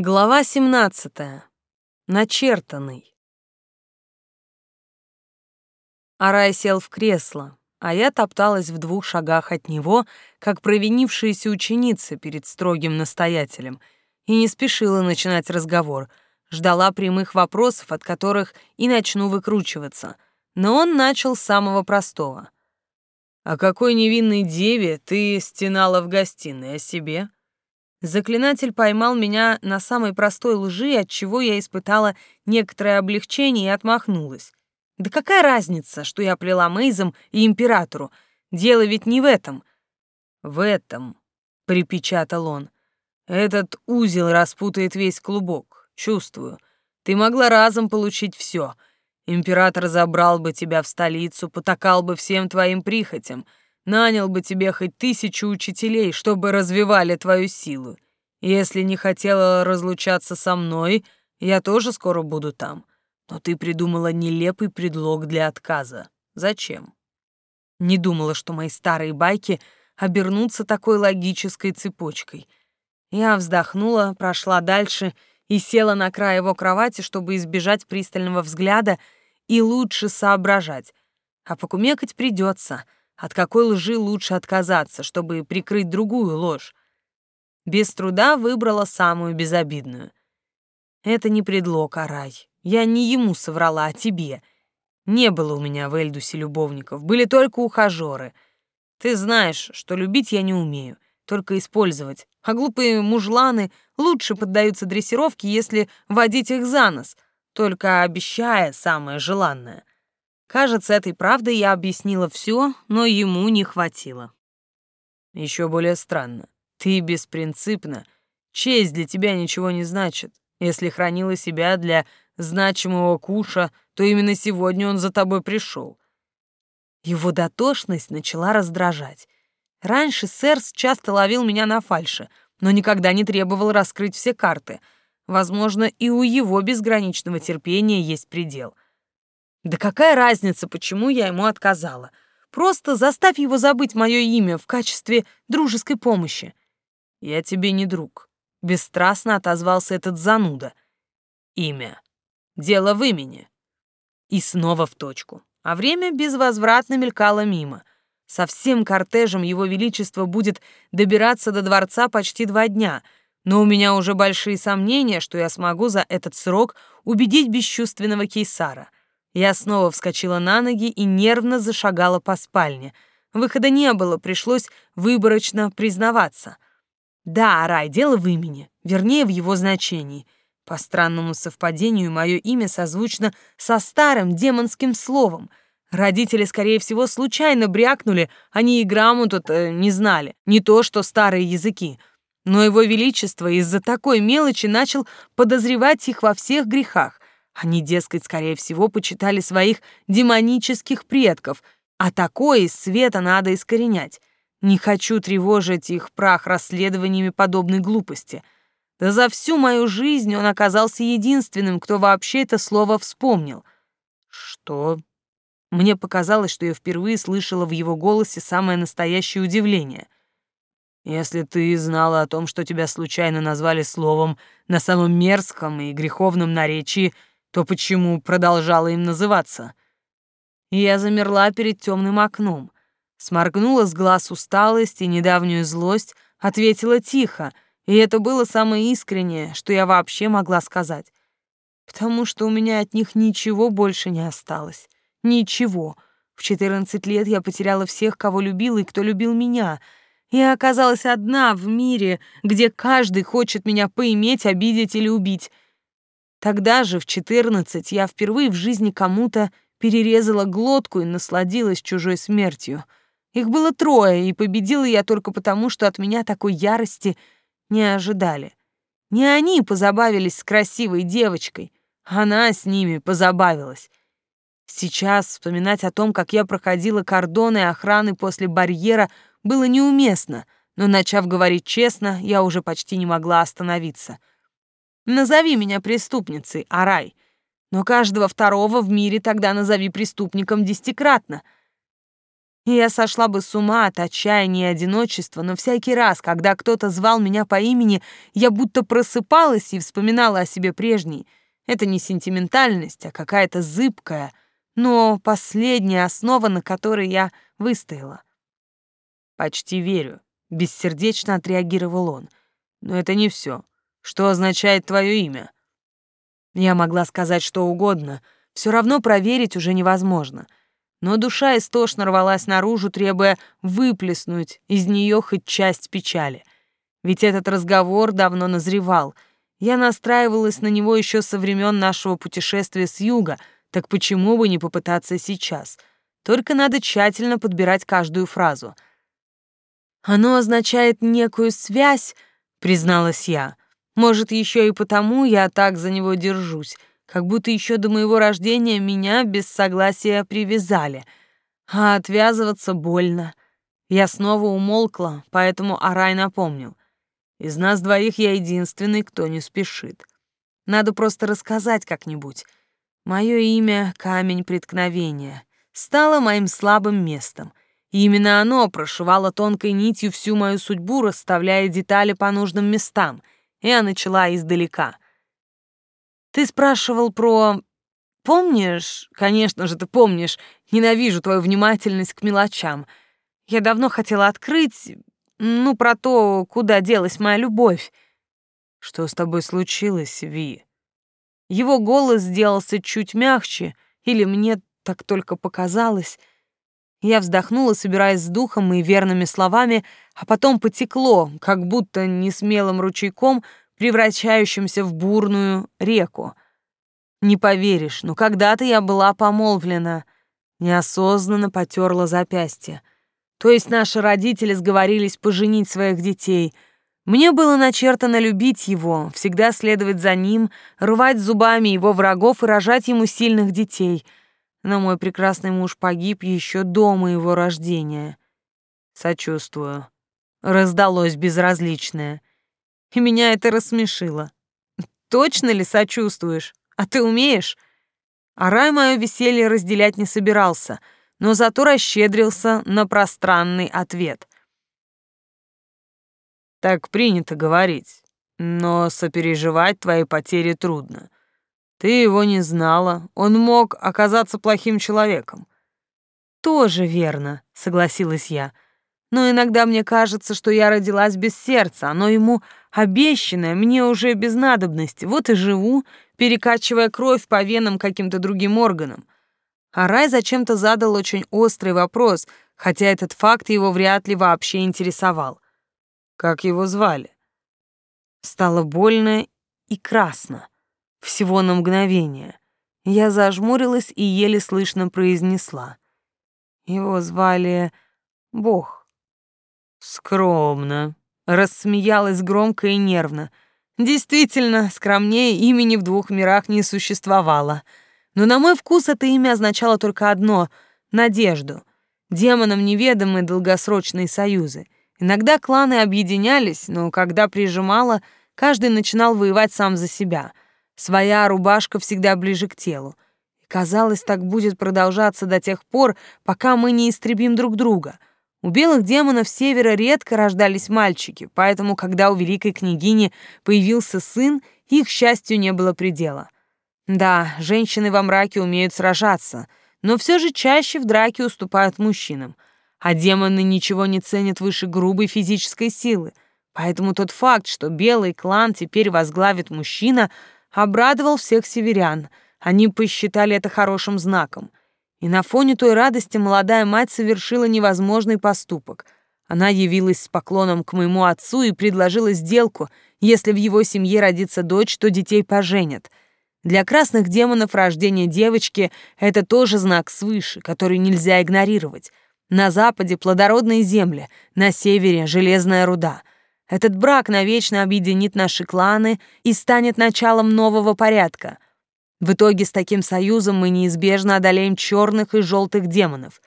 Глава 17. Начертанный. Арай сел в кресло, а я топталась в двух шагах от него, как провинившаяся ученица перед строгим настоятелем, и не спешила начинать разговор, ждала прямых вопросов, от которых и начну выкручиваться. Но он начал с самого простого. «О какой невинной деве ты стенала в гостиной, о себе?» Заклинатель поймал меня на самой простой лжи, от чего я испытала некоторое облегчение и отмахнулась. Да какая разница, что я плела Мейзом и императору? Дело ведь не в этом. В этом, припечатал он. Этот узел распутает весь клубок. Чувствую. Ты могла разом получить все. Император забрал бы тебя в столицу, потакал бы всем твоим прихотям — Нанял бы тебе хоть тысячу учителей, чтобы развивали твою силу. Если не хотела разлучаться со мной, я тоже скоро буду там. Но ты придумала нелепый предлог для отказа. Зачем? Не думала, что мои старые байки обернутся такой логической цепочкой. Я вздохнула, прошла дальше и села на край его кровати, чтобы избежать пристального взгляда и лучше соображать. А покумекать придется — от какой лжи лучше отказаться, чтобы прикрыть другую ложь? Без труда выбрала самую безобидную. Это не предлог, а рай. Я не ему соврала, а тебе. Не было у меня в Эльдусе любовников, были только ухажеры. Ты знаешь, что любить я не умею, только использовать. А глупые мужланы лучше поддаются дрессировке, если водить их за нос, только обещая самое желанное. Кажется, этой правдой я объяснила все, но ему не хватило. Еще более странно. Ты беспринципна. Честь для тебя ничего не значит. Если хранила себя для значимого куша, то именно сегодня он за тобой пришел. Его дотошность начала раздражать. Раньше Сэрс часто ловил меня на фальше, но никогда не требовал раскрыть все карты. Возможно, и у его безграничного терпения есть предел — да какая разница, почему я ему отказала? Просто заставь его забыть мое имя в качестве дружеской помощи. Я тебе не друг. Бесстрастно отозвался этот зануда. Имя. Дело в имени. И снова в точку. А время безвозвратно мелькало мимо. Со всем кортежем его величество будет добираться до дворца почти два дня, но у меня уже большие сомнения, что я смогу за этот срок убедить бесчувственного кейсара — я снова вскочила на ноги и нервно зашагала по спальне. Выхода не было, пришлось выборочно признаваться. Да, Рай, дело в имени, вернее, в его значении. По странному совпадению, мое имя созвучно со старым демонским словом. Родители, скорее всего, случайно брякнули, они и грамоту-то э, не знали, не то что старые языки. Но его величество из-за такой мелочи начал подозревать их во всех грехах. Они, дескать, скорее всего, почитали своих демонических предков, а такое из света надо искоренять. Не хочу тревожить их прах расследованиями подобной глупости. Да за всю мою жизнь он оказался единственным, кто вообще это слово вспомнил. Что? Мне показалось, что я впервые слышала в его голосе самое настоящее удивление. Если ты знала о том, что тебя случайно назвали словом на самом мерзком и греховном наречии — то почему продолжала им называться? я замерла перед темным окном, сморгнула с глаз усталость и недавнюю злость, ответила тихо, и это было самое искреннее, что я вообще могла сказать. Потому что у меня от них ничего больше не осталось. Ничего. В 14 лет я потеряла всех, кого любила и кто любил меня. Я оказалась одна в мире, где каждый хочет меня поиметь, обидеть или убить — Тогда же, в четырнадцать, я впервые в жизни кому-то перерезала глотку и насладилась чужой смертью. Их было трое, и победила я только потому, что от меня такой ярости не ожидали. Не они позабавились с красивой девочкой, она с ними позабавилась. Сейчас вспоминать о том, как я проходила кордоны охраны после барьера, было неуместно, но, начав говорить честно, я уже почти не могла остановиться — Назови меня преступницей, Арай. Но каждого второго в мире тогда назови преступником десятикратно. я сошла бы с ума от отчаяния и одиночества, но всякий раз, когда кто-то звал меня по имени, я будто просыпалась и вспоминала о себе прежней. Это не сентиментальность, а какая-то зыбкая, но последняя основа, на которой я выстояла. «Почти верю», — бессердечно отреагировал он. «Но это не все. Что означает твое имя?» Я могла сказать что угодно, все равно проверить уже невозможно — но душа истошно рвалась наружу, требуя выплеснуть из нее хоть часть печали. Ведь этот разговор давно назревал. Я настраивалась на него еще со времен нашего путешествия с юга, так почему бы не попытаться сейчас? Только надо тщательно подбирать каждую фразу. «Оно означает некую связь», — призналась я. «Может, еще и потому я так за него держусь как будто еще до моего рождения меня без согласия привязали. А отвязываться больно. Я снова умолкла, поэтому Арай напомнил. Из нас двоих я единственный, кто не спешит. Надо просто рассказать как-нибудь. Мое имя — Камень Преткновения. Стало моим слабым местом. И именно оно прошивало тонкой нитью всю мою судьбу, расставляя детали по нужным местам. Я начала издалека — ты спрашивал про... Помнишь? Конечно же, ты помнишь. Ненавижу твою внимательность к мелочам. Я давно хотела открыть... Ну, про то, куда делась моя любовь. Что с тобой случилось, Ви? Его голос сделался чуть мягче, или мне так только показалось. Я вздохнула, собираясь с духом и верными словами, а потом потекло, как будто несмелым ручейком превращающимся в бурную реку. Не поверишь, но когда-то я была помолвлена, неосознанно потерла запястье. То есть наши родители сговорились поженить своих детей. Мне было начертано любить его, всегда следовать за ним, рвать зубами его врагов и рожать ему сильных детей. Но мой прекрасный муж погиб еще до моего рождения. Сочувствую. Раздалось безразличное и меня это рассмешило. Точно ли сочувствуешь? А ты умеешь? А рай мое веселье разделять не собирался, но зато расщедрился на пространный ответ. Так принято говорить, но сопереживать твои потери трудно. Ты его не знала, он мог оказаться плохим человеком. Тоже верно, согласилась я. Но иногда мне кажется, что я родилась без сердца, оно ему обещанное, мне уже без надобности. Вот и живу, перекачивая кровь по венам каким-то другим органам. А Рай зачем-то задал очень острый вопрос, хотя этот факт его вряд ли вообще интересовал. Как его звали? Стало больно и красно. Всего на мгновение. Я зажмурилась и еле слышно произнесла. Его звали Бог. Скромно. Рассмеялась громко и нервно. Действительно, скромнее имени в двух мирах не существовало. Но на мой вкус это имя означало только одно — надежду. Демонам неведомы долгосрочные союзы. Иногда кланы объединялись, но когда прижимало, каждый начинал воевать сам за себя. Своя рубашка всегда ближе к телу. И казалось, так будет продолжаться до тех пор, пока мы не истребим друг друга — у белых демонов севера редко рождались мальчики, поэтому, когда у великой княгини появился сын, их счастью не было предела. Да, женщины во мраке умеют сражаться, но все же чаще в драке уступают мужчинам, а демоны ничего не ценят выше грубой физической силы. Поэтому тот факт, что белый клан теперь возглавит мужчина, обрадовал всех северян. Они посчитали это хорошим знаком. И на фоне той радости молодая мать совершила невозможный поступок. Она явилась с поклоном к моему отцу и предложила сделку. Если в его семье родится дочь, то детей поженят. Для красных демонов рождение девочки — это тоже знак свыше, который нельзя игнорировать. На западе плодородные земли, на севере — железная руда. Этот брак навечно объединит наши кланы и станет началом нового порядка — в итоге с таким союзом мы неизбежно одолеем черных и желтых демонов.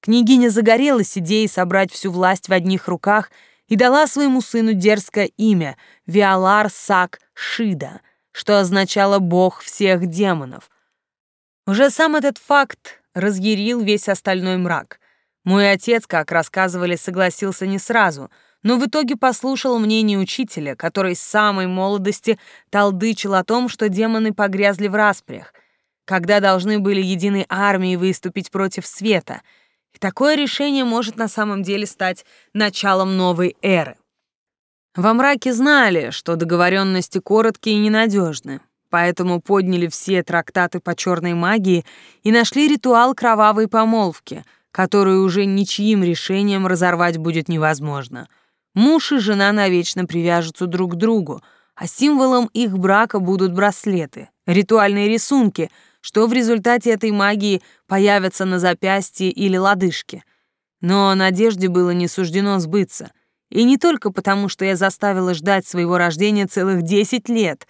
Княгиня загорелась идеей собрать всю власть в одних руках и дала своему сыну дерзкое имя Виалар Сак Шида, что означало «бог всех демонов». Уже сам этот факт разъярил весь остальной мрак. Мой отец, как рассказывали, согласился не сразу, но в итоге послушал мнение учителя, который с самой молодости толдычил о том, что демоны погрязли в распрях, когда должны были единой армией выступить против света. И такое решение может на самом деле стать началом новой эры. Во мраке знали, что договоренности короткие и ненадежны, поэтому подняли все трактаты по черной магии и нашли ритуал кровавой помолвки, которую уже ничьим решением разорвать будет невозможно. Муж и жена навечно привяжутся друг к другу, а символом их брака будут браслеты, ритуальные рисунки — что в результате этой магии появятся на запястье или лодыжке. Но надежде было не суждено сбыться. И не только потому, что я заставила ждать своего рождения целых десять лет.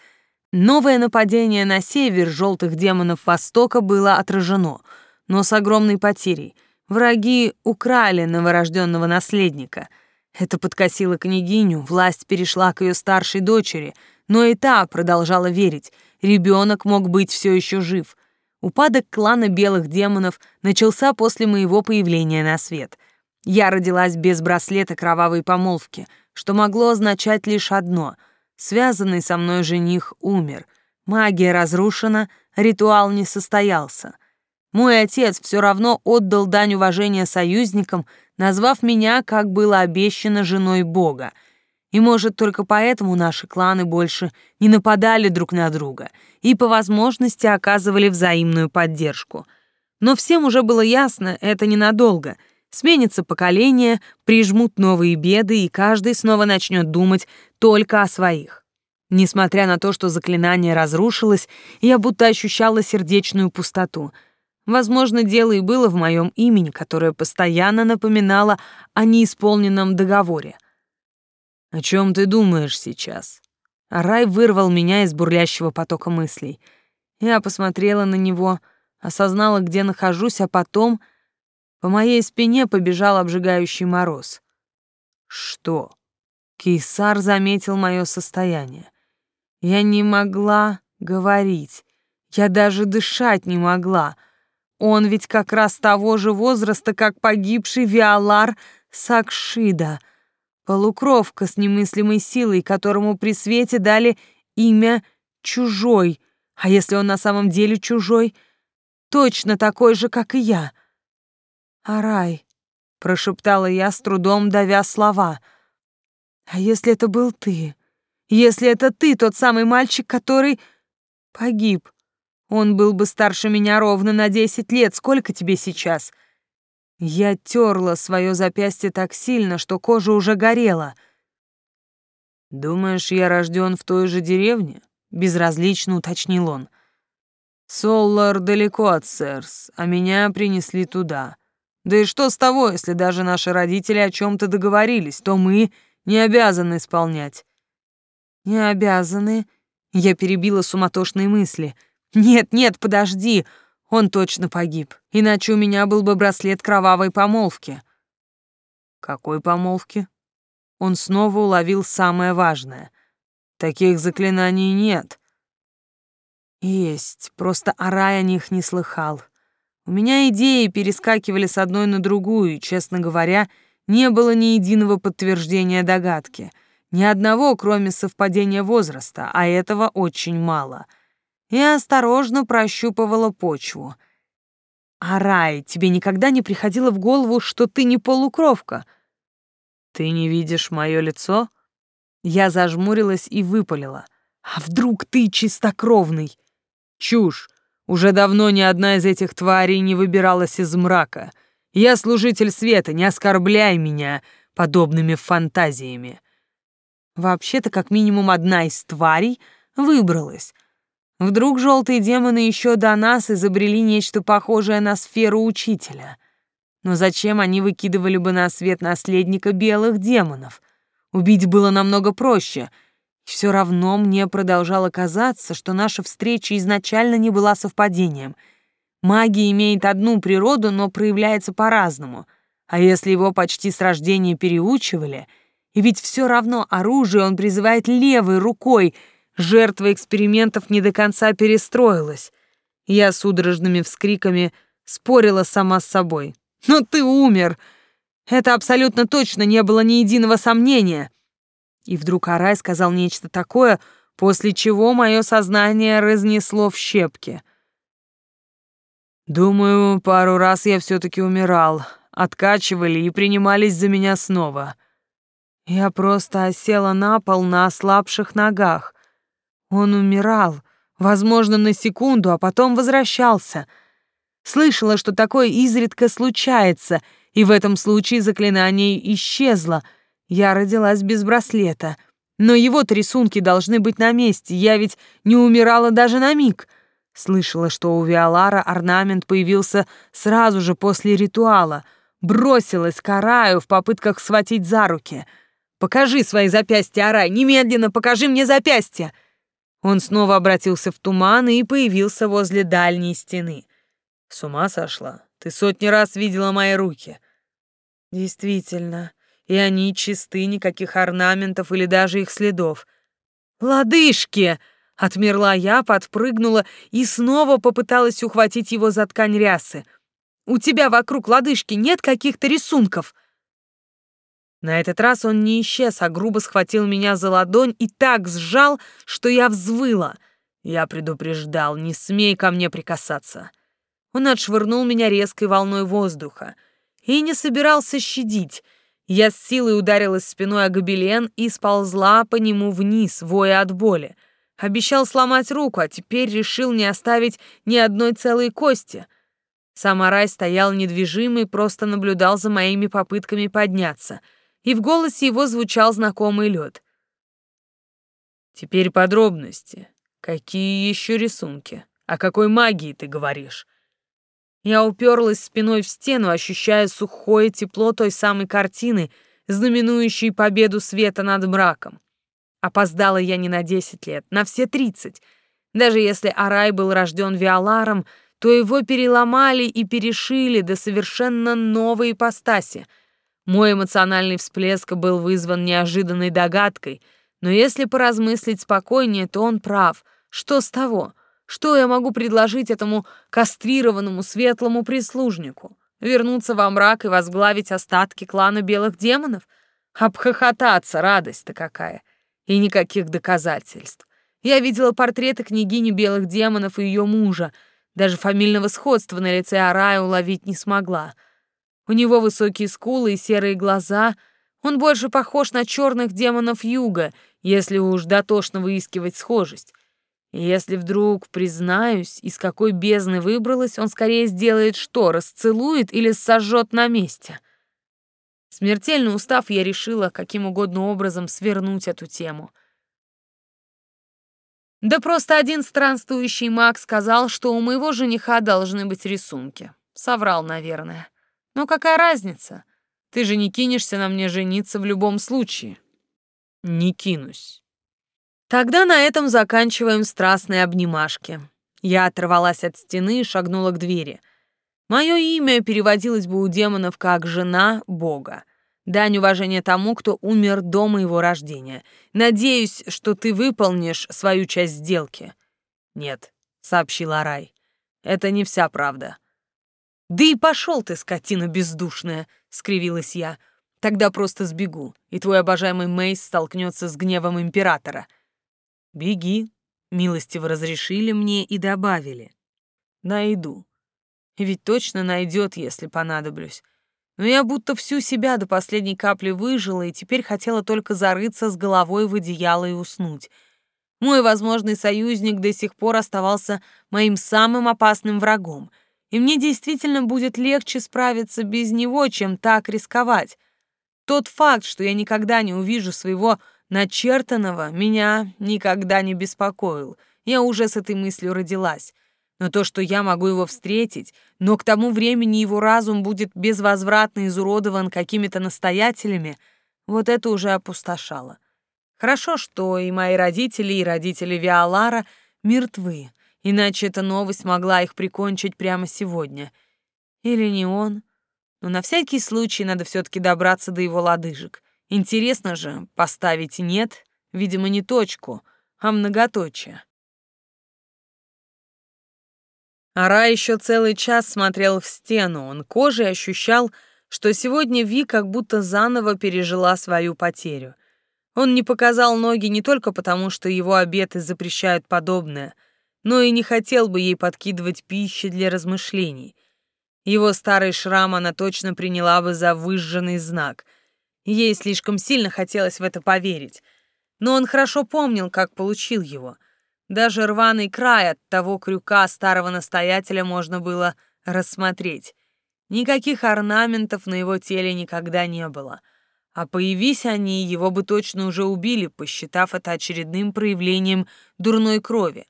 Новое нападение на север желтых демонов Востока было отражено, но с огромной потерей. Враги украли новорожденного наследника. Это подкосило княгиню, власть перешла к ее старшей дочери, но и та продолжала верить. Ребенок мог быть все еще жив — Упадок клана белых демонов начался после моего появления на свет. Я родилась без браслета кровавой помолвки, что могло означать лишь одно — связанный со мной жених умер. Магия разрушена, ритуал не состоялся. Мой отец все равно отдал дань уважения союзникам, назвав меня, как было обещано, женой Бога — и, может, только поэтому наши кланы больше не нападали друг на друга и по возможности оказывали взаимную поддержку. Но всем уже было ясно, это ненадолго. Сменится поколение, прижмут новые беды, и каждый снова начнет думать только о своих. Несмотря на то, что заклинание разрушилось, я будто ощущала сердечную пустоту. Возможно, дело и было в моем имени, которое постоянно напоминало о неисполненном договоре. «О чем ты думаешь сейчас?» Рай вырвал меня из бурлящего потока мыслей. Я посмотрела на него, осознала, где нахожусь, а потом по моей спине побежал обжигающий мороз. «Что?» Кейсар заметил мое состояние. Я не могла говорить, я даже дышать не могла. Он ведь как раз того же возраста, как погибший Виалар Сакшида — Полукровка с немыслимой силой, которому при свете дали имя «Чужой». А если он на самом деле чужой? Точно такой же, как и я. «Арай», — прошептала я, с трудом давя слова. «А если это был ты? Если это ты, тот самый мальчик, который погиб? Он был бы старше меня ровно на десять лет. Сколько тебе сейчас?» Я терла свое запястье так сильно, что кожа уже горела. «Думаешь, я рожден в той же деревне?» — безразлично уточнил он. «Соллар далеко от Сэрс, а меня принесли туда. Да и что с того, если даже наши родители о чем то договорились, то мы не обязаны исполнять». «Не обязаны?» — я перебила суматошные мысли. «Нет, нет, подожди!» Он точно погиб, иначе у меня был бы браслет кровавой помолвки. Какой помолвки? Он снова уловил самое важное. Таких заклинаний нет. Есть, просто Арай о них не слыхал. У меня идеи перескакивали с одной на другую, и, честно говоря, не было ни единого подтверждения догадки. Ни одного, кроме совпадения возраста, а этого очень мало — я осторожно прощупывала почву. «Арай, тебе никогда не приходило в голову, что ты не полукровка?» «Ты не видишь мое лицо?» Я зажмурилась и выпалила. «А вдруг ты чистокровный?» «Чушь! Уже давно ни одна из этих тварей не выбиралась из мрака. Я служитель света, не оскорбляй меня подобными фантазиями». Вообще-то, как минимум одна из тварей выбралась, Вдруг желтые демоны еще до нас изобрели нечто похожее на сферу учителя. Но зачем они выкидывали бы на свет наследника белых демонов? Убить было намного проще. Все равно мне продолжало казаться, что наша встреча изначально не была совпадением. Магия имеет одну природу, но проявляется по-разному. А если его почти с рождения переучивали, и ведь все равно оружие он призывает левой рукой — Жертва экспериментов не до конца перестроилась. Я судорожными вскриками спорила сама с собой. Но ты умер. Это абсолютно точно не было ни единого сомнения. И вдруг Арай сказал нечто такое, после чего мое сознание разнесло в щепки. Думаю, пару раз я все таки умирал. Откачивали и принимались за меня снова. Я просто осела на пол на ослабших ногах. Он умирал, возможно, на секунду, а потом возвращался. Слышала, что такое изредка случается, и в этом случае заклинание исчезло. Я родилась без браслета. Но его-то рисунки должны быть на месте, я ведь не умирала даже на миг. Слышала, что у Виолара орнамент появился сразу же после ритуала. Бросилась к Араю в попытках схватить за руки. «Покажи свои запястья, Арай! Немедленно покажи мне запястья!» Он снова обратился в туман и появился возле дальней стены. «С ума сошла? Ты сотни раз видела мои руки». «Действительно, и они чисты, никаких орнаментов или даже их следов». «Лодыжки!» — отмерла я, подпрыгнула и снова попыталась ухватить его за ткань рясы. «У тебя вокруг лодыжки нет каких-то рисунков?» На этот раз он не исчез, а грубо схватил меня за ладонь и так сжал, что я взвыла. Я предупреждал, не смей ко мне прикасаться. Он отшвырнул меня резкой волной воздуха и не собирался щадить. Я с силой ударилась спиной о гобелен и сползла по нему вниз, воя от боли. Обещал сломать руку, а теперь решил не оставить ни одной целой кости. Самарай стоял недвижимый, просто наблюдал за моими попытками подняться — и в голосе его звучал знакомый лед. «Теперь подробности. Какие еще рисунки? О какой магии ты говоришь?» Я уперлась спиной в стену, ощущая сухое тепло той самой картины, знаменующей победу света над мраком. Опоздала я не на десять лет, на все тридцать. Даже если Арай был рожден Виоларом, то его переломали и перешили до совершенно новой ипостаси — мой эмоциональный всплеск был вызван неожиданной догадкой, но если поразмыслить спокойнее, то он прав. Что с того? Что я могу предложить этому кастрированному светлому прислужнику? Вернуться во мрак и возглавить остатки клана белых демонов? Обхохотаться, радость-то какая! И никаких доказательств. Я видела портреты княгини белых демонов и ее мужа. Даже фамильного сходства на лице Арая уловить не смогла — у него высокие скулы и серые глаза. Он больше похож на черных демонов юга, если уж дотошно выискивать схожесть. И если вдруг признаюсь, из какой бездны выбралась, он скорее сделает что, расцелует или сожжет на месте. Смертельно устав, я решила каким угодно образом свернуть эту тему. Да просто один странствующий маг сказал, что у моего жениха должны быть рисунки. Соврал, наверное. Но какая разница? Ты же не кинешься на мне жениться в любом случае. Не кинусь. Тогда на этом заканчиваем страстные обнимашки. Я оторвалась от стены и шагнула к двери. Мое имя переводилось бы у демонов как «жена Бога». Дань уважения тому, кто умер до моего рождения. Надеюсь, что ты выполнишь свою часть сделки. Нет, сообщила Рай. Это не вся правда. «Да и пошел ты, скотина бездушная!» — скривилась я. «Тогда просто сбегу, и твой обожаемый Мейс столкнется с гневом императора». «Беги», — милостиво разрешили мне и добавили. «Найду. Ведь точно найдет, если понадоблюсь. Но я будто всю себя до последней капли выжила и теперь хотела только зарыться с головой в одеяло и уснуть. Мой возможный союзник до сих пор оставался моим самым опасным врагом — и мне действительно будет легче справиться без него, чем так рисковать. Тот факт, что я никогда не увижу своего начертанного, меня никогда не беспокоил. Я уже с этой мыслью родилась. Но то, что я могу его встретить, но к тому времени его разум будет безвозвратно изуродован какими-то настоятелями, вот это уже опустошало. Хорошо, что и мои родители, и родители Виолара мертвы, Иначе эта новость могла их прикончить прямо сегодня. Или не он. Но на всякий случай надо все-таки добраться до его лодыжек. Интересно же, поставить нет, видимо, не точку, а многоточие. Ара еще целый час смотрел в стену, он кожей ощущал, что сегодня Ви как будто заново пережила свою потерю. Он не показал ноги не только потому, что его обеты запрещают подобное, но и не хотел бы ей подкидывать пищи для размышлений. Его старый шрам она точно приняла бы за выжженный знак. Ей слишком сильно хотелось в это поверить. Но он хорошо помнил, как получил его. Даже рваный край от того крюка старого настоятеля можно было рассмотреть. Никаких орнаментов на его теле никогда не было. А появись они, его бы точно уже убили, посчитав это очередным проявлением дурной крови.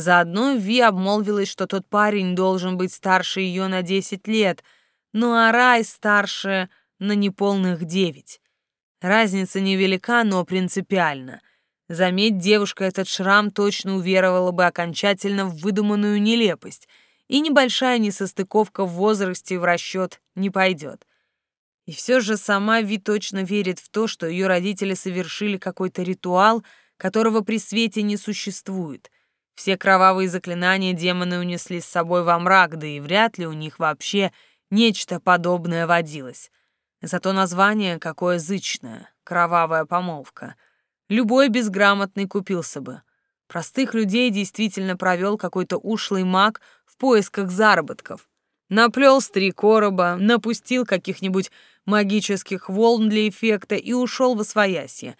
Заодно Ви обмолвилась, что тот парень должен быть старше ее на 10 лет, ну а старше на неполных 9. Разница невелика, но принципиальна. Заметь, девушка этот шрам точно уверовала бы окончательно в выдуманную нелепость, и небольшая несостыковка в возрасте в расчет не пойдет. И все же сама Ви точно верит в то, что ее родители совершили какой-то ритуал, которого при свете не существует. Все кровавые заклинания демоны унесли с собой во мрак, да и вряд ли у них вообще нечто подобное водилось. Зато название какое зычное — кровавая помолвка — Любой безграмотный купился бы. Простых людей действительно провел какой-то ушлый маг в поисках заработков. Наплел три короба, напустил каких-нибудь магических волн для эффекта и ушел во своясье.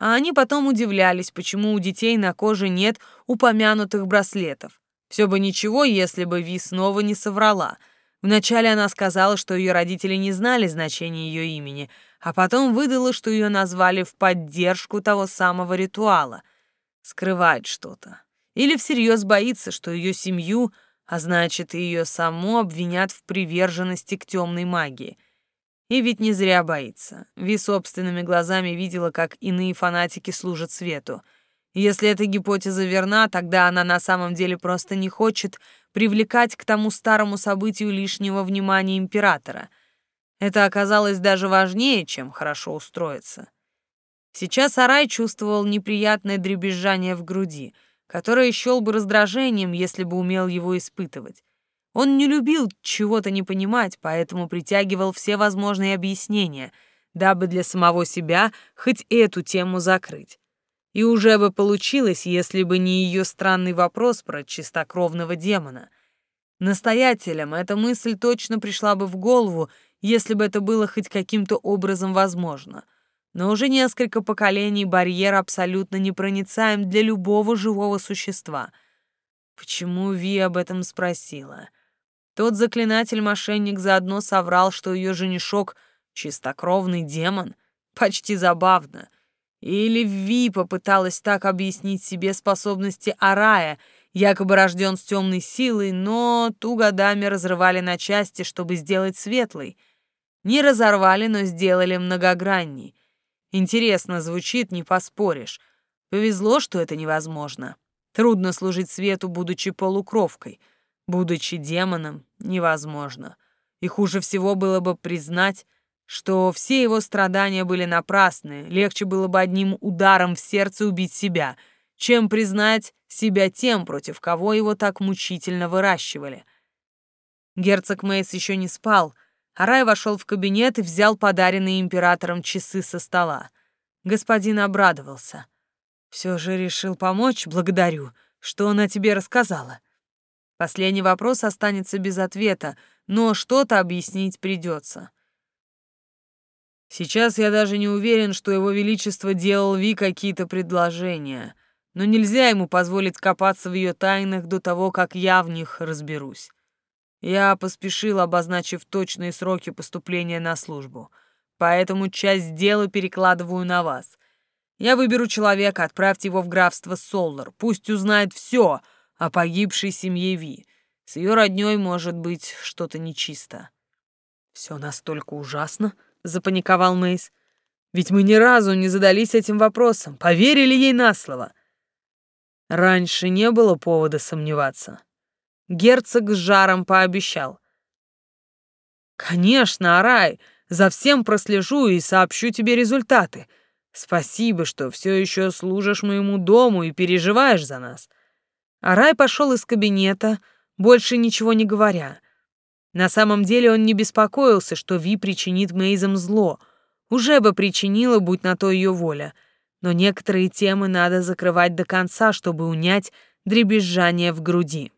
А они потом удивлялись, почему у детей на коже нет упомянутых браслетов. Все бы ничего, если бы Ви снова не соврала. Вначале она сказала, что ее родители не знали значения ее имени — а потом выдала, что ее назвали в поддержку того самого ритуала. Скрывает что-то. Или всерьез боится, что ее семью, а значит и ее саму, обвинят в приверженности к темной магии. И ведь не зря боится. Ви собственными глазами видела, как иные фанатики служат свету. Если эта гипотеза верна, тогда она на самом деле просто не хочет привлекать к тому старому событию лишнего внимания императора — это оказалось даже важнее, чем хорошо устроиться. Сейчас Арай чувствовал неприятное дребезжание в груди, которое счел бы раздражением, если бы умел его испытывать. Он не любил чего-то не понимать, поэтому притягивал все возможные объяснения, дабы для самого себя хоть эту тему закрыть. И уже бы получилось, если бы не ее странный вопрос про чистокровного демона. Настоятелям эта мысль точно пришла бы в голову, если бы это было хоть каким-то образом возможно. Но уже несколько поколений барьер абсолютно непроницаем для любого живого существа. Почему Ви об этом спросила? Тот заклинатель-мошенник заодно соврал, что ее женишок — чистокровный демон. Почти забавно. Или Ви попыталась так объяснить себе способности Арая, якобы рожден с темной силой, но ту годами разрывали на части, чтобы сделать светлой — не разорвали, но сделали многогранней. Интересно звучит, не поспоришь. Повезло, что это невозможно. Трудно служить свету, будучи полукровкой. Будучи демоном, невозможно. И хуже всего было бы признать, что все его страдания были напрасны, легче было бы одним ударом в сердце убить себя, чем признать себя тем, против кого его так мучительно выращивали. Герцог Мейс еще не спал — Арай вошел в кабинет и взял подаренные императором часы со стола. Господин обрадовался. «Все же решил помочь, благодарю. Что она тебе рассказала?» Последний вопрос останется без ответа, но что-то объяснить придется. Сейчас я даже не уверен, что его величество делал Ви какие-то предложения, но нельзя ему позволить копаться в ее тайнах до того, как я в них разберусь. Я поспешил, обозначив точные сроки поступления на службу, поэтому часть дела перекладываю на вас. Я выберу человека, отправьте его в графство Соллар, пусть узнает все о погибшей семье Ви. С ее родней может быть что-то нечисто. Все настолько ужасно, запаниковал Мейс. Ведь мы ни разу не задались этим вопросом, поверили ей на слово. Раньше не было повода сомневаться. Герцог с жаром пообещал. «Конечно, Арай, за всем прослежу и сообщу тебе результаты. Спасибо, что все еще служишь моему дому и переживаешь за нас». Арай пошел из кабинета, больше ничего не говоря. На самом деле он не беспокоился, что Ви причинит Мейзам зло. Уже бы причинила, будь на то ее воля. Но некоторые темы надо закрывать до конца, чтобы унять дребезжание в груди.